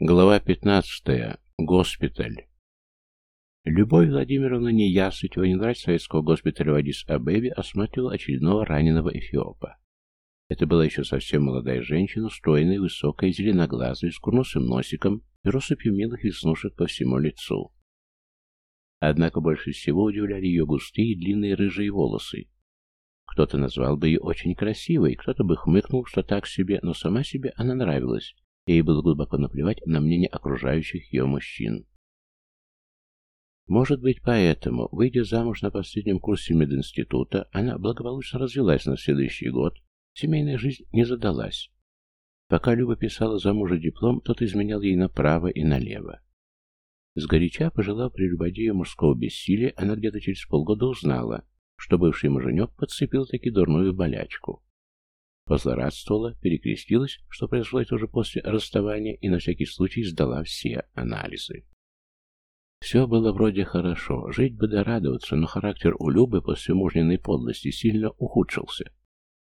Глава 15. Госпиталь. Любовь Владимировна Неясытева, не врач советского госпиталя в Адис-Абебе, осматривала очередного раненого эфиопа. Это была еще совсем молодая женщина, стройная, высокая, зеленоглазая, с курносым носиком и россыпью милых веснушек по всему лицу. Однако больше всего удивляли ее густые длинные рыжие волосы. Кто-то назвал бы ее очень красивой, кто-то бы хмыкнул, что так себе, но сама себе она нравилась, Ей было глубоко наплевать на мнение окружающих ее мужчин. Может быть, поэтому, выйдя замуж на последнем курсе мединститута, она благополучно развелась на следующий год, семейная жизнь не задалась. Пока Люба писала за мужа диплом, тот изменял ей направо и налево. Сгоряча, пожелав прелюбодею мужского бессилия, она где-то через полгода узнала, что бывший муженек подцепил таки дурную болячку. Позлорадствовала, перекрестилась, что произошло это уже после расставания, и на всякий случай сдала все анализы. Все было вроде хорошо, жить бы да радоваться, но характер у Любы после мужниной подлости сильно ухудшился.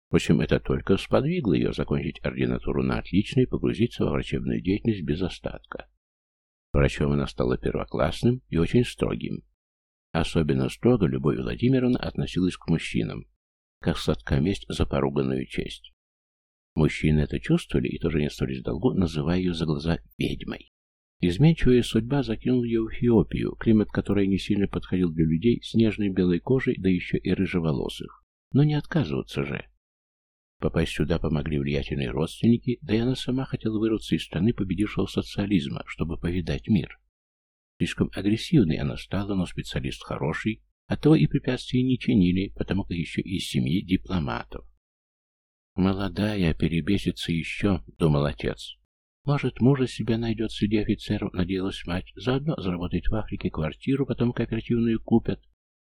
Впрочем, это только сподвигло ее закончить ординатуру на отлично и погрузиться во врачебную деятельность без остатка. Врачом она стала первоклассным и очень строгим. Особенно строго Любовь Владимировна относилась к мужчинам, как сладкая месть за поруганную честь. Мужчины это чувствовали и тоже не остались в долгу, называя ее за глаза ведьмой. Изменчивая судьба закинула ее в Эфиопию, климат которой не сильно подходил для людей с нежной белой кожей, да еще и рыжеволосых. Но не отказываться же. Попасть сюда помогли влиятельные родственники, да и она сама хотела вырваться из страны победившего социализма, чтобы повидать мир. Слишком агрессивной она стала, но специалист хороший, а то и препятствий не чинили, потому как еще из семьи дипломатов. «Молодая, перебесится еще», — думал отец. «Может, мужа себя найдет среди офицеров», — надеялась мать. «Заодно заработает в Африке квартиру, потом кооперативную купят.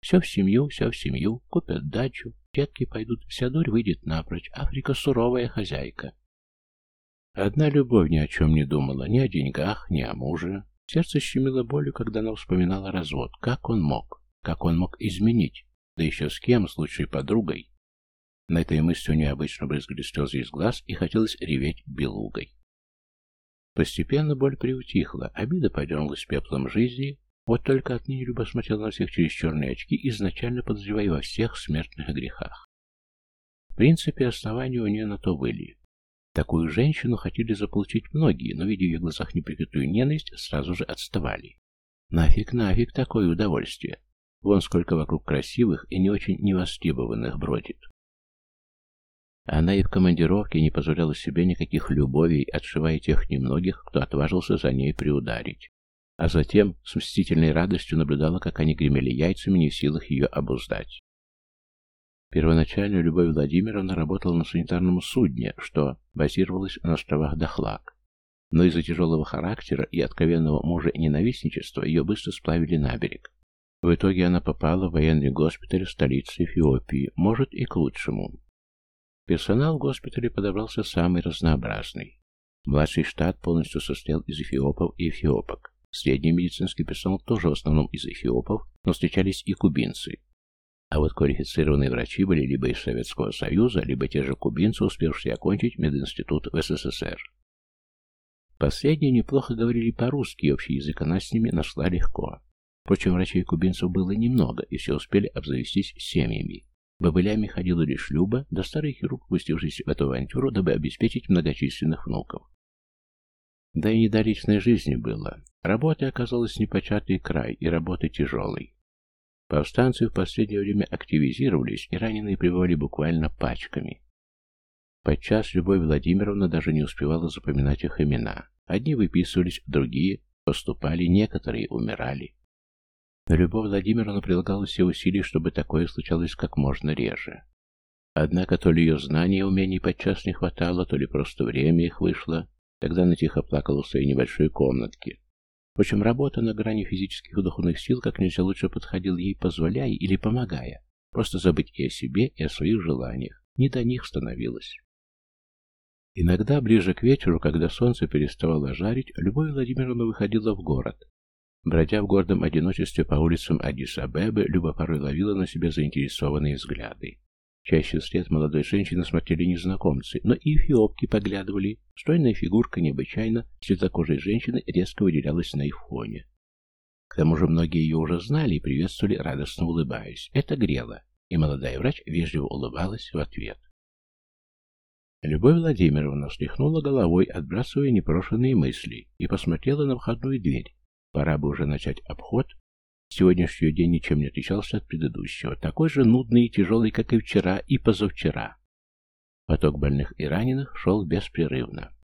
Все в семью, все в семью, купят дачу, детки пойдут, вся дурь выйдет напрочь. Африка суровая хозяйка». Одна любовь ни о чем не думала, ни о деньгах, ни о муже. Сердце щемило болью, когда она вспоминала развод. Как он мог? Как он мог изменить? Да еще с кем, с лучшей подругой? На этой мысли у нее обычно брызгали слезы из глаз и хотелось реветь белугой. Постепенно боль приутихла, обида подернулась пеплом жизни, вот только отныне Люба смотрела на всех через черные очки, изначально подозревая во всех смертных грехах. В принципе, основания у нее на то были. Такую женщину хотели заполучить многие, но, видя в ее глазах неприкрытую ненависть, сразу же отставали. Нафиг, нафиг такое удовольствие. Вон сколько вокруг красивых и не очень невостребованных бродит. Она и в командировке не позволяла себе никаких любовей, отшивая тех немногих, кто отважился за ней приударить. А затем с мстительной радостью наблюдала, как они гремели яйцами, не в силах ее обуздать. Первоначально Любовь Владимировна работала на санитарном судне, что базировалось на островах Дахлак. Но из-за тяжелого характера и откровенного мужа ненавистничества ее быстро сплавили на берег. В итоге она попала в военный госпиталь в столице Эфиопии, может и к лучшему. Персонал в госпитале подобрался самый разнообразный. Младший штат полностью состоял из эфиопов и эфиопок. Средний медицинский персонал тоже в основном из эфиопов, но встречались и кубинцы. А вот квалифицированные врачи были либо из Советского Союза, либо те же кубинцы, успевшие окончить мединститут в СССР. Последние неплохо говорили по-русски, и общий язык она с ними нашла легко. Впрочем, врачей кубинцев было немного, и все успели обзавестись семьями. Бобылями ходила лишь Люба, да старый хирург, пустившийся в эту авантюру, дабы обеспечить многочисленных внуков. Да и не до личной жизни было. Работы оказалась непочатый край, и работы тяжелой. Повстанцы в последнее время активизировались, и раненые прибывали буквально пачками. Подчас Любовь Владимировна даже не успевала запоминать их имена. Одни выписывались, другие поступали, некоторые умирали. Любовь Владимировна прилагала все усилия, чтобы такое случалось как можно реже. Однако то ли ее знаний и умений подчас не хватало, то ли просто время их вышло. Тогда она тихо плакала в своей небольшой комнатке. Впрочем, работа на грани физических и духовных сил как нельзя лучше подходила ей, позволяя или помогая. Просто забыть и о себе, и о своих желаниях. Не до них становилось. Иногда, ближе к вечеру, когда солнце переставало жарить, Любовь Владимировна выходила в город, Бродя в гордом одиночестве по улицам Адис-Абебы, Люба порой ловила на себе заинтересованные взгляды. Чаще вслед молодой женщины смотрели незнакомцы, но и эфиопки поглядывали. Стройная фигурка необычайно светлокожей женщины резко выделялась на их фоне. К тому же многие ее уже знали и приветствовали, радостно улыбаясь. Это грело, и молодая врач вежливо улыбалась в ответ. Любовь Владимировна встряхнула головой, отбрасывая непрошенные мысли, и посмотрела на входную дверь. Пора бы уже начать обход. Сегодняшний день ничем не отличался от предыдущего, такой же нудный и тяжелый, как и вчера и позавчера. Поток больных и раненых шел беспрерывно.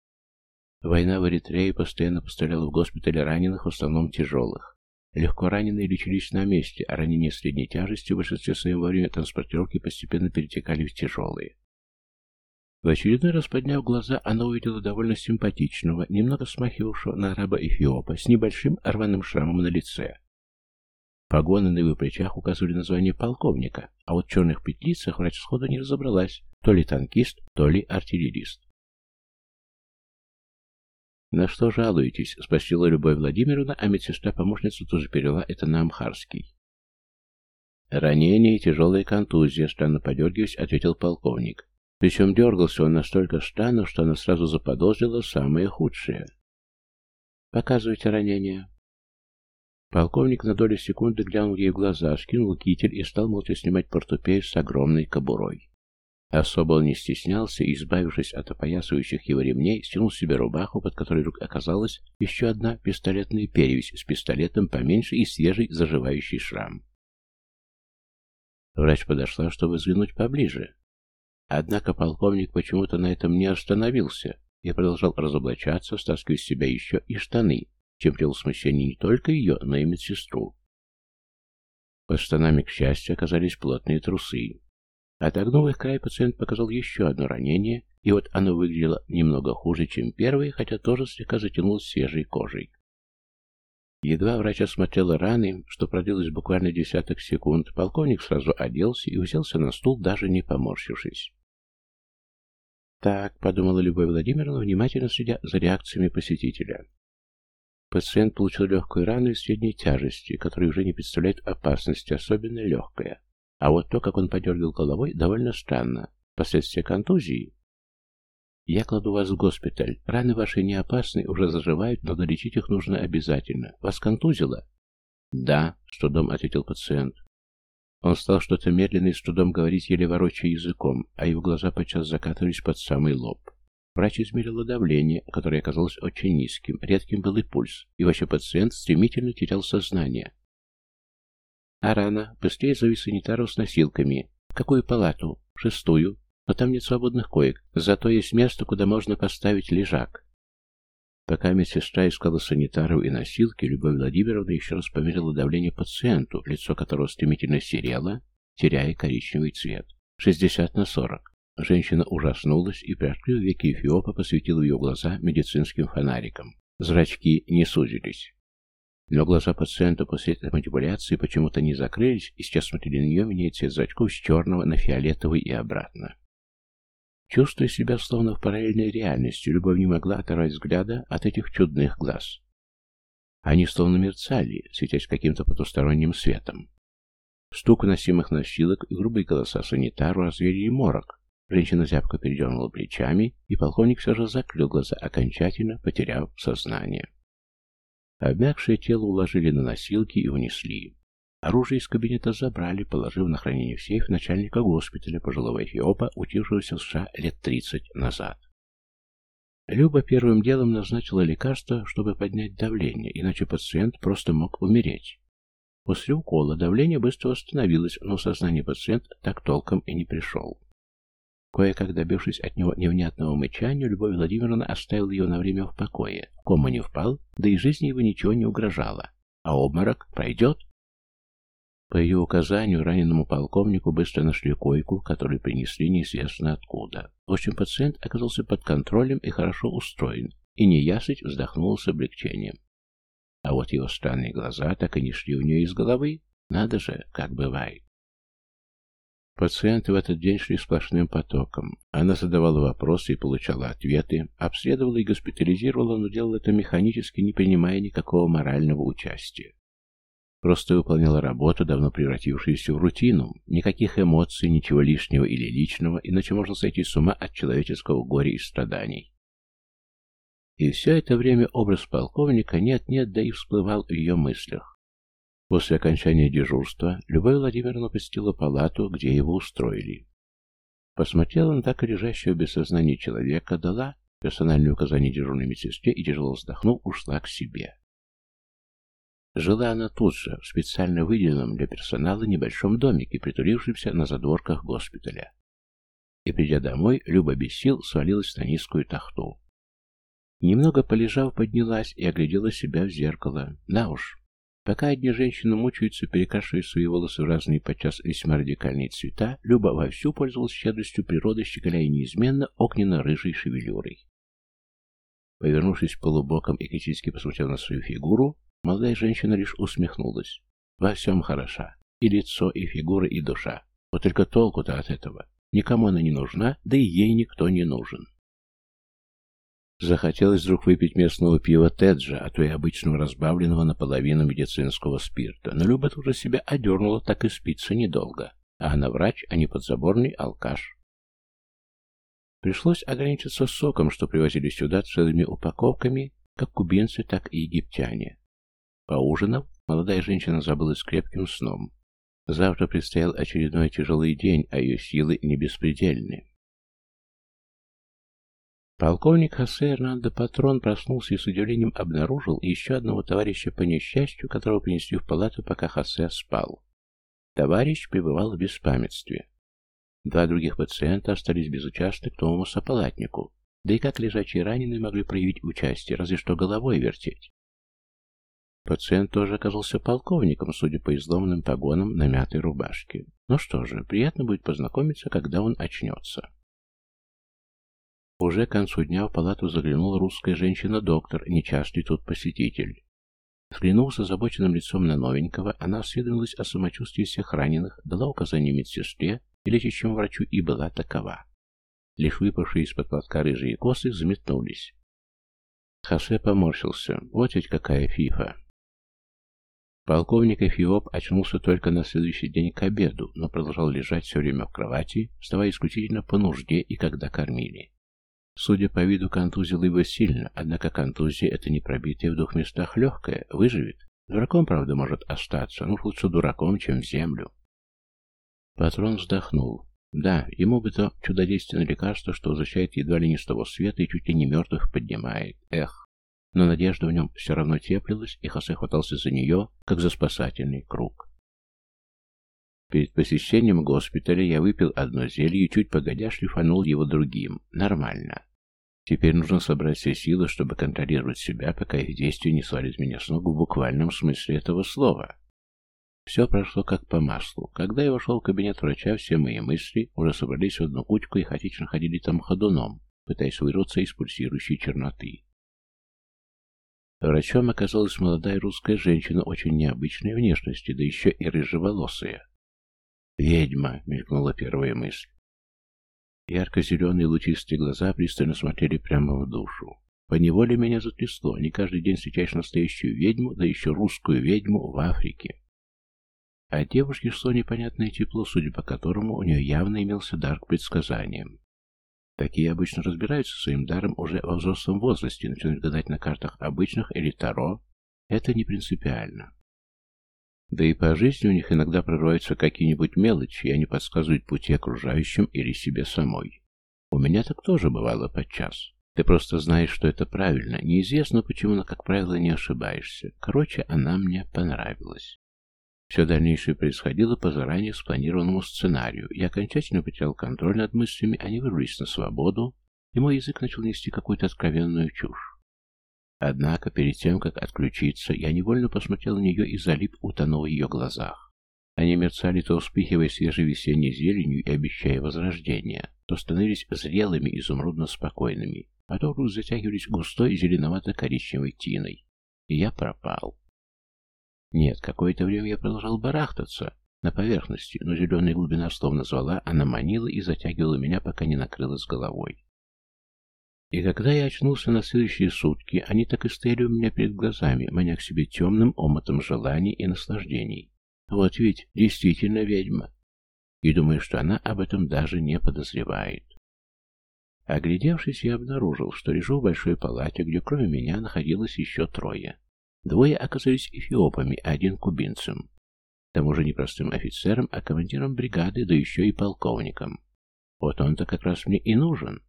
Война в Эритрее постоянно поставляла в госпитале раненых, в основном тяжелых. Легко раненые лечились на месте, а ранения средней тяжести в большинстве своем во время транспортировки постепенно перетекали в тяжелые. В очередной раз подняв глаза, она увидела довольно симпатичного, немного смахивавшего на араба Эфиопа, с небольшим рваным шрамом на лице. Погоны на его плечах указывали название полковника, а вот в черных петлицах врач сходу не разобралась, то ли танкист, то ли артиллерист. «На что жалуетесь?» — спросила Любовь Владимировна, а медсестра-помощница тоже перевела это на амхарский. «Ранение и тяжелая контузия», — странно подергиваясь, ответил полковник. Причем дергался он настолько странно, что она сразу заподозрила самое худшее. «Показывайте ранение». Полковник на долю секунды глянул ей в глаза, скинул китель и стал молча снимать портупею с огромной кобурой. Особо он не стеснялся и, избавившись от опоясывающих его ремней, стянул себе рубаху, под которой вдруг оказалась еще одна пистолетная перевязь с пистолетом поменьше и свежий заживающий шрам. Врач подошла, чтобы взглянуть поближе. Однако полковник почему-то на этом не остановился и продолжал разоблачаться, стаскивая с себя еще и штаны, чем привел смущение не только ее, но и медсестру. Под штанами, к счастью, оказались плотные трусы. Отогнув их край, пациент показал еще одно ранение, и вот оно выглядело немного хуже, чем первое, хотя тоже слегка затянулось свежей кожей. Едва врач осмотрела раны, что продлилось буквально десяток секунд, полковник сразу оделся и уселся на стул, даже не поморщившись. «Так», — подумала Любовь Владимировна, внимательно следя за реакциями посетителя. Пациент получил легкую рану из средней тяжести, которая уже не представляет опасности, особенно легкая. А вот то, как он подергал головой, довольно странно. Последствия контузии? Я кладу вас в госпиталь. Раны ваши не опасны, уже заживают, но долечить их нужно обязательно. Вас контузило? Да, с трудом ответил пациент. Он стал что-то медленно и с трудом говорить, еле ворочая языком, а его глаза подчас закатывались под самый лоб. Врач измерила давление, которое оказалось очень низким, редким был и пульс, и вообще пациент стремительно терял сознание. А рано, быстрее зови санитаров с носилками. какую палату? Шестую. Но там нет свободных коек, зато есть место, куда можно поставить лежак. Пока медсестра искала санитаров и носилки, Любовь Владимировна еще раз померила давление пациенту, лицо которого стремительно серело, теряя коричневый цвет. 60 на 40. Женщина ужаснулась и, приоткрыв веки Эфиопа, посветила ее глаза медицинским фонариком. Зрачки не сузились. Но глаза пациента после этой манипуляции почему-то не закрылись и сейчас смотрели на нее, меняя цвет зрачков с черного на фиолетовый и обратно. Чувствуя себя словно в параллельной реальности, Любовь не могла оторвать взгляда от этих чудных глаз. Они словно мерцали, светясь каким-то потусторонним светом. Стук носимых носилок и грубые голоса санитару развеяли морок. Женщина зябко передернула плечами, и полковник все же закрыл глаза, окончательно потеряв сознание. Обмякшее тело уложили на носилки и унесли. Оружие из кабинета забрали, положив на хранение в сейф начальника госпиталя пожилого эфиопа, учившегося в США лет 30 назад. Люба первым делом назначила лекарство, чтобы поднять давление, иначе пациент просто мог умереть. После укола давление быстро восстановилось, но сознание пациента так толком и не пришел. Кое-как добившись от него невнятного мычания, Любовь Владимировна оставила ее на время в покое. Кома не впал, да и жизни его ничего не угрожало. А обморок пройдет? По ее указанию раненому полковнику быстро нашли койку, которую принесли неизвестно откуда. В общем, пациент оказался под контролем и хорошо устроен, и неясыть вздохнул с облегчением. А вот его странные глаза так и не шли у нее из головы. Надо же, как бывает. Пациенты в этот день шли сплошным потоком. Она задавала вопросы и получала ответы, обследовала и госпитализировала, но делала это механически, не принимая никакого морального участия. Просто выполняла работу, давно превратившуюся в рутину. Никаких эмоций, ничего лишнего или личного, иначе можно сойти с ума от человеческого горя и страданий. И все это время образ полковника нет-нет, да и всплывал в ее мыслях. После окончания дежурства Любовь Владимировна посетила палату, где его устроили. Посмотрела на так лежащего без сознания человека, дала персональные указания дежурной медсестре и, тяжело вздохнув, ушла к себе. Жила она тут же, в специально выделенном для персонала небольшом домике, притулившемся на задворках госпиталя. И, придя домой, Люба без сил свалилась на низкую тахту. Немного полежав, поднялась и оглядела себя в зеркало. На уж, пока одни женщины мучаются, перекрашивая свои волосы в разные подчас весьма радикальные цвета, Люба вовсю пользовалась щедростью природы, щеголяя неизменно огненно-рыжей шевелюрой. Повернувшись полубоком и критически посмотрев на свою фигуру, Молодая женщина лишь усмехнулась. Во всем хороша. И лицо, и фигура, и душа. Вот только толку-то от этого. Никому она не нужна, да и ей никто не нужен. Захотелось вдруг выпить местного пива Теджа, а то и обычного разбавленного наполовину медицинского спирта. Но Люба уже себя одернула, так и спится недолго. А она врач, а не подзаборный алкаш. Пришлось ограничиться соком, что привозили сюда целыми упаковками, как кубинцы, так и египтяне. Поужинав, молодая женщина забылась крепким сном. Завтра предстоял очередной тяжелый день, а ее силы не беспредельны. Полковник Хосе Эрнандо Патрон проснулся и с удивлением обнаружил еще одного товарища по несчастью, которого принесли в палату, пока Хосе спал. Товарищ пребывал в беспамятстве. Два других пациента остались безучастны к новому сопалатнику, да и как лежачие раненые могли проявить участие, разве что головой вертеть. Пациент тоже оказался полковником, судя по изломанным погонам на мятой рубашке. Ну что же, приятно будет познакомиться, когда он очнется. Уже к концу дня в палату заглянула русская женщина-доктор, нечастый тут посетитель. Взглянув с озабоченным лицом на новенького, она осведомилась о самочувствии всех раненых, дала указание медсестре и лечащему врачу и была такова. Лишь выпавшие из-под платка рыжие косы заметнулись. Хосе поморщился. Вот ведь какая фифа. Полковник Эфиоп очнулся только на следующий день к обеду, но продолжал лежать все время в кровати, вставая исключительно по нужде и когда кормили. Судя по виду, контузило его сильно, однако контузия — это не пробитая в двух местах легкая, выживет. Дураком, правда, может остаться, но лучше дураком, чем в землю. Патрон вздохнул. Да, ему бы то чудодейственное лекарство, что возвращает едва ли не с того света и чуть ли не мертвых поднимает. Эх, но надежда в нем все равно теплилась, и Хосе хватался за нее, как за спасательный круг. Перед посещением госпиталя я выпил одно зелье и чуть погодя шлифанул его другим. Нормально. Теперь нужно собрать все силы, чтобы контролировать себя, пока их действия не свалят меня с ног в буквальном смысле этого слова. Все прошло как по маслу. Когда я вошел в кабинет врача, все мои мысли уже собрались в одну кучку и хаотично ходили там ходуном, пытаясь вырваться из пульсирующей черноты. Врачом оказалась молодая русская женщина очень необычной внешности, да еще и рыжеволосая. «Ведьма!» — мелькнула первая мысль. Ярко-зеленые лучистые глаза пристально смотрели прямо в душу. По неволе меня затрясло. Не каждый день встречаешь настоящую ведьму, да еще русскую ведьму в Африке. А девушке шло непонятное тепло, судя по которому у нее явно имелся дар к предсказаниям. Такие обычно разбираются своим даром уже во взрослом возрасте, начинают гадать на картах обычных или таро. Это не принципиально. Да и по жизни у них иногда прорываются какие-нибудь мелочи, и они подсказывают пути окружающим или себе самой. У меня так тоже бывало подчас. Ты просто знаешь, что это правильно. Неизвестно почему, но, как правило, не ошибаешься. Короче, она мне понравилась. Все дальнейшее происходило по заранее спланированному сценарию. Я окончательно потерял контроль над мыслями, они вырвались на свободу, и мой язык начал нести какую-то откровенную чушь. Однако, перед тем, как отключиться, я невольно посмотрел на нее и залип, утонул в ее глазах. Они мерцали, то вспыхивая свежей весенней зеленью и обещая возрождение, то становились зрелыми, изумрудно-спокойными, а то вдруг затягивались густой зеленовато-коричневой тиной. И я пропал. Нет, какое-то время я продолжал барахтаться на поверхности, но зеленая глубина словно звала, она манила и затягивала меня, пока не накрыла с головой. И когда я очнулся на следующие сутки, они так и стояли у меня перед глазами, маня к себе темным омотом желаний и наслаждений. Вот ведь действительно ведьма. И думаю, что она об этом даже не подозревает. Оглядевшись, я обнаружил, что лежу в большой палате, где кроме меня находилось еще трое. Двое оказались эфиопами, а один кубинцем. К тому же не простым офицером, а командиром бригады, да еще и полковником. Вот он-то как раз мне и нужен.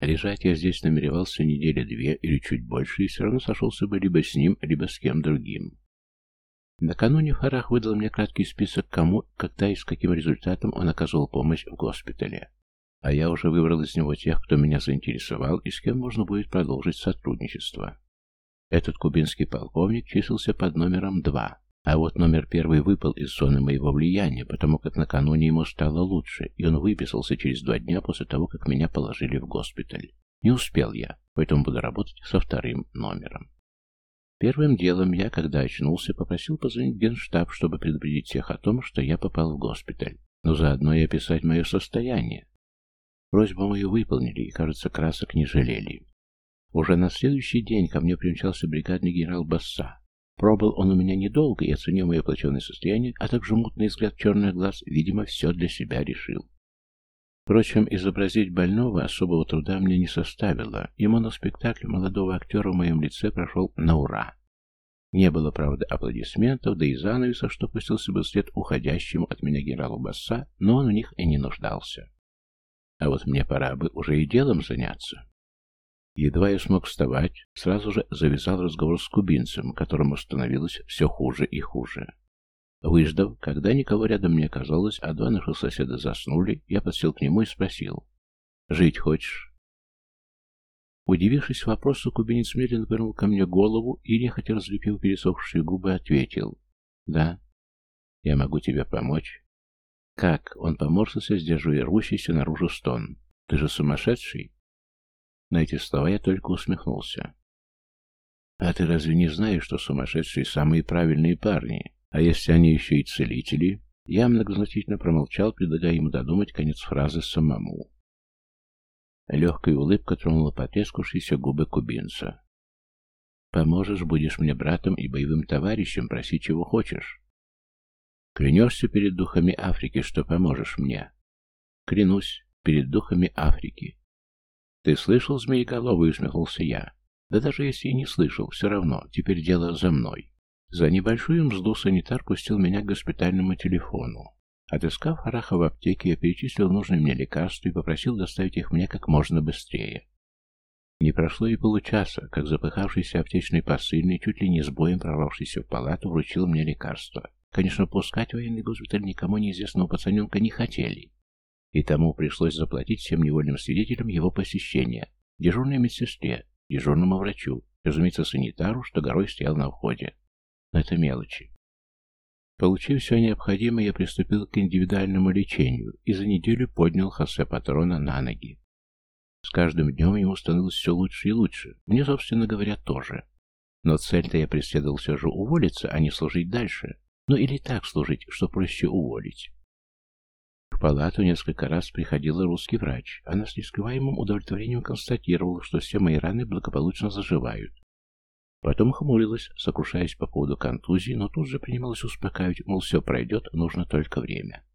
Лежать я здесь намеревался недели две или чуть больше, и все равно сошелся бы либо с ним, либо с кем другим. Накануне Фарах выдал мне краткий список, кому, когда и с каким результатом он оказывал помощь в госпитале. А я уже выбрал из него тех, кто меня заинтересовал и с кем можно будет продолжить сотрудничество. Этот кубинский полковник числился под номером два, а вот номер первый выпал из зоны моего влияния, потому как накануне ему стало лучше, и он выписался через два дня после того, как меня положили в госпиталь. Не успел я, поэтому буду работать со вторым номером. Первым делом я, когда очнулся, попросил позвонить в генштаб, чтобы предупредить всех о том, что я попал в госпиталь, но заодно и описать мое состояние. Просьбу мою выполнили, и, кажется, красок не жалели. Уже на следующий день ко мне примчался бригадный генерал Басса. Пробыл он у меня недолго и, оценив мое плачевное состояние, а также мутный взгляд черных глаз, видимо, все для себя решил. Впрочем, изобразить больного особого труда мне не составило, и моноспектакль молодого актера в моем лице прошел на ура. Не было, правда, аплодисментов, да и занавеса, что пустился бы вслед уходящему от меня генералу Басса, но он в них и не нуждался. А вот мне пора бы уже и делом заняться. Едва я смог вставать, сразу же завязал разговор с кубинцем, которому становилось все хуже и хуже. Выждав, когда никого рядом не оказалось, а два наших соседа заснули, я подсел к нему и спросил. «Жить хочешь?» Удивившись вопросу, кубинец медленно повернул ко мне голову и, нехотя разлепив пересохшие губы, ответил. «Да, я могу тебе помочь». «Как?» — он поморщился, сдерживая рвущийся наружу стон. «Ты же сумасшедший?» На эти слова я только усмехнулся. «А ты разве не знаешь, что сумасшедшие самые правильные парни? А если они еще и целители?» Я многозначительно промолчал, предлагая ему додумать конец фразы самому. Легкая улыбка тронула потрескавшиеся губы кубинца. «Поможешь, будешь мне братом и боевым товарищем, проси чего хочешь. Клянешься перед духами Африки, что поможешь мне?» «Клянусь перед духами Африки. «Ты слышал, змееголовый?» — усмехнулся я. «Да даже если и не слышал, все равно, теперь дело за мной». За небольшую мзду санитар пустил меня к госпитальному телефону. Отыскав Хараха в аптеке, я перечислил нужные мне лекарства и попросил доставить их мне как можно быстрее. Не прошло и получаса, как запыхавшийся аптечный посыльный, чуть ли не с боем прорвавшийся в палату, вручил мне лекарство. Конечно, пускать военный госпиталь никому неизвестного пацаненка не хотели и тому пришлось заплатить всем невольным свидетелям его посещения, дежурной медсестре, дежурному врачу, разумеется, санитару, что горой стоял на входе. Но это мелочи. Получив все необходимое, я приступил к индивидуальному лечению и за неделю поднял Хосе Патрона на ноги. С каждым днем ему становилось все лучше и лучше. Мне, собственно говоря, тоже. Но цель-то я преследовал все же уволиться, а не служить дальше. Ну или так служить, что проще уволить. В палату несколько раз приходила русский врач. Она с нескрываемым удовлетворением констатировала, что все мои раны благополучно заживают. Потом хмурилась, сокрушаясь по поводу контузии, но тут же принималась успокаивать, мол, все пройдет, нужно только время.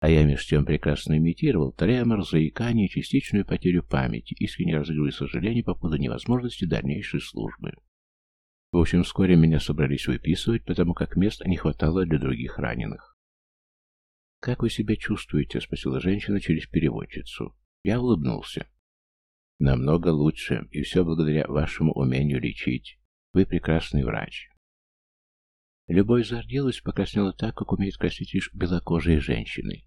А я меж тем прекрасно имитировал тремор, заикание, частичную потерю памяти, искренне разыгрывая сожаление по поводу невозможности дальнейшей службы. В общем, вскоре меня собрались выписывать, потому как места не хватало для других раненых. «Как вы себя чувствуете?» — спросила женщина через переводчицу. Я улыбнулся. «Намного лучше, и все благодаря вашему умению лечить. Вы прекрасный врач». Любовь зарделась, покраснела так, как умеют красить лишь белокожие женщины.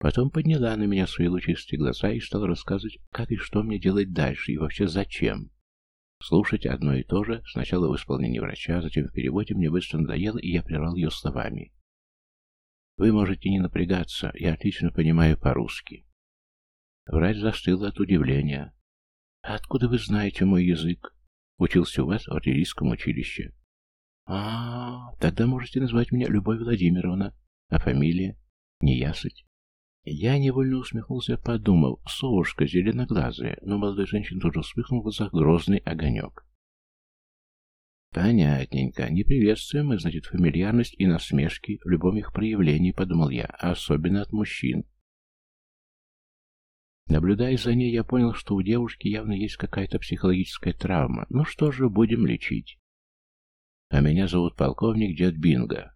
Потом подняла на меня свои лучистые глаза и стала рассказывать, как и что мне делать дальше, и вообще зачем. Слушать одно и то же, сначала в исполнении врача, затем в переводе, мне быстро надоело, и я прервал ее словами. Вы можете не напрягаться, я отлично понимаю по-русски. Врач застыл от удивления. «А откуда вы знаете мой язык?» «Учился у вас в артиллерийском училище». А, -а, тогда можете назвать меня Любовь Владимировна. А фамилия? Неясыть. Я невольно усмехнулся, подумав, совушка зеленоглазая, но молодой женщине тоже вспыхнул в глазах грозный огонек. Понятненько. Не приветствуем мы, значит, фамильярность и насмешки в любом их проявлении, подумал я, а особенно от мужчин. Наблюдая за ней, я понял, что у девушки явно есть какая-то психологическая травма. Ну что же, будем лечить. А меня зовут полковник Дед Бинго.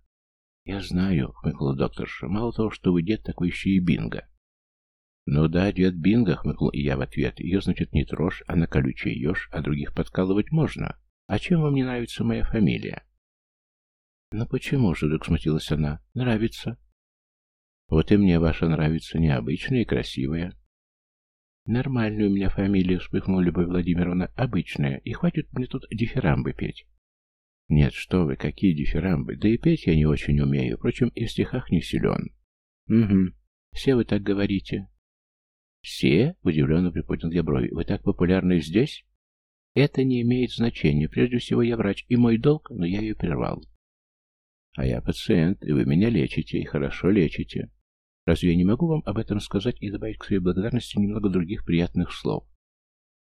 «Я знаю», — хмыкнула докторша. «Мало того, что вы дед, так вы еще и бинго». «Ну да, дед бинго», — хмыкнул и я в ответ. «Ее, значит, не трожь, а на колючий еж, а других подкалывать можно. А чем вам не нравится моя фамилия?» «Ну почему же?» — вдруг смутилась она. «Нравится». «Вот и мне ваша нравится, необычная и красивая». «Нормальная у меня фамилия», — вспыхнула Любовь Владимировна. «Обычная, и хватит мне тут дифирамбы петь». Нет, что вы, какие дифирамбы. Да и петь я не очень умею, впрочем, и в стихах не силен. Угу. Все вы так говорите. Все? Удивленно приподнял я брови. Вы так популярны здесь? Это не имеет значения. Прежде всего, я врач, и мой долг, но я ее прервал. А я пациент, и вы меня лечите, и хорошо лечите. Разве я не могу вам об этом сказать и добавить к своей благодарности немного других приятных слов?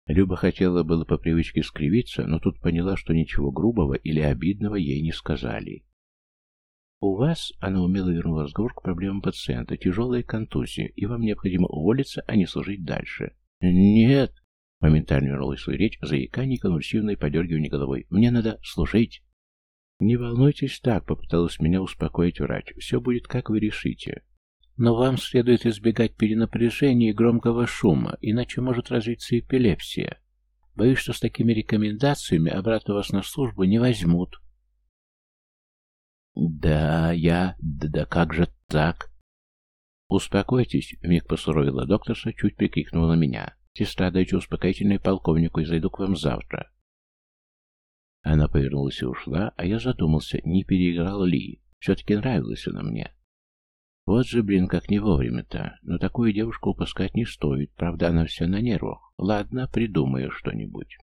Люба хотела было по привычке скривиться, но тут поняла, что ничего грубого или обидного ей не сказали. «У вас, — она умело вернула разговор к проблемам пациента, — тяжелая контузия, и вам необходимо уволиться, а не служить дальше». «Нет!» — моментально вернулась свою речь, заикание конвульсивное подергивание головой. «Мне надо служить!» «Не волнуйтесь так», — попыталась меня успокоить врач. «Все будет, как вы решите. Но вам следует избегать перенапряжения и громкого шума, иначе может развиться эпилепсия. Боюсь, что с такими рекомендациями обратно вас на службу не возьмут. Да, я... Да, да как же так? Успокойтесь, вмиг посуровила докторша, чуть прикрикнула меня. Сестра, дайте успокоительное полковнику и зайду к вам завтра. Она повернулась и ушла, а я задумался, не переиграл ли. Все-таки нравилась она мне. Вот же, блин, как не вовремя-то. Но такую девушку упускать не стоит. Правда, она вся на нервах. Ладно, придумаю что-нибудь.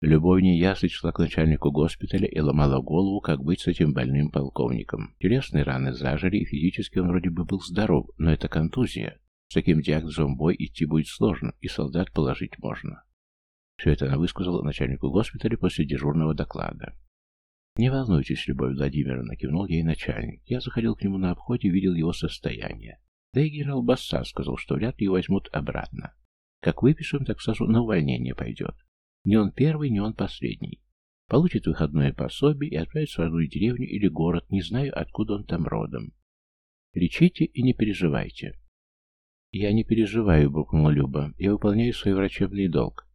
Любовь неясыть шла к начальнику госпиталя и ломала голову, как быть с этим больным полковником. Телесные раны зажили, и физически он вроде бы был здоров, но это контузия. С таким диагнозом бой идти будет сложно, и солдат положить можно. Все это она высказала начальнику госпиталя после дежурного доклада. «Не волнуйтесь, Любовь Владимировна», — кивнул ей начальник. Я заходил к нему на обходе видел его состояние. Да и генерал Басса сказал, что вряд ли возьмут обратно. Как выпишем, так сразу на увольнение пойдет. Не он первый, не он последний. Получит выходное пособие и отправится в родную деревню или город, не знаю, откуда он там родом. Лечите и не переживайте. «Я не переживаю», — буркнула Люба. «Я выполняю свой врачебный долг».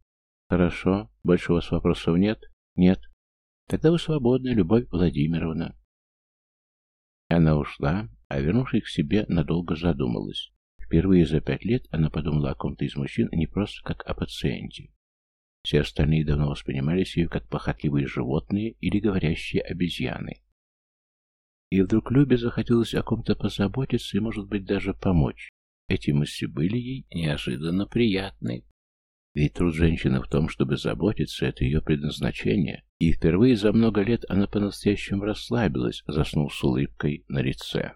«Хорошо. Больше у вас вопросов нет?» «Нет. Тогда вы свободны, Любовь Владимировна. Она ушла, а вернувшись к себе, надолго задумалась. Впервые за пять лет она подумала о ком-то из мужчин не просто как о пациенте. Все остальные давно воспринимались ее как похотливые животные или говорящие обезьяны. И вдруг Любе захотелось о ком-то позаботиться и, может быть, даже помочь. Эти мысли были ей неожиданно приятны. Ведь труд женщины в том, чтобы заботиться, это ее предназначение, и впервые за много лет она по-настоящему расслабилась, заснув с улыбкой на лице.